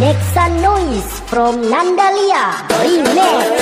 Nexa Noise from Nandalia. Remix.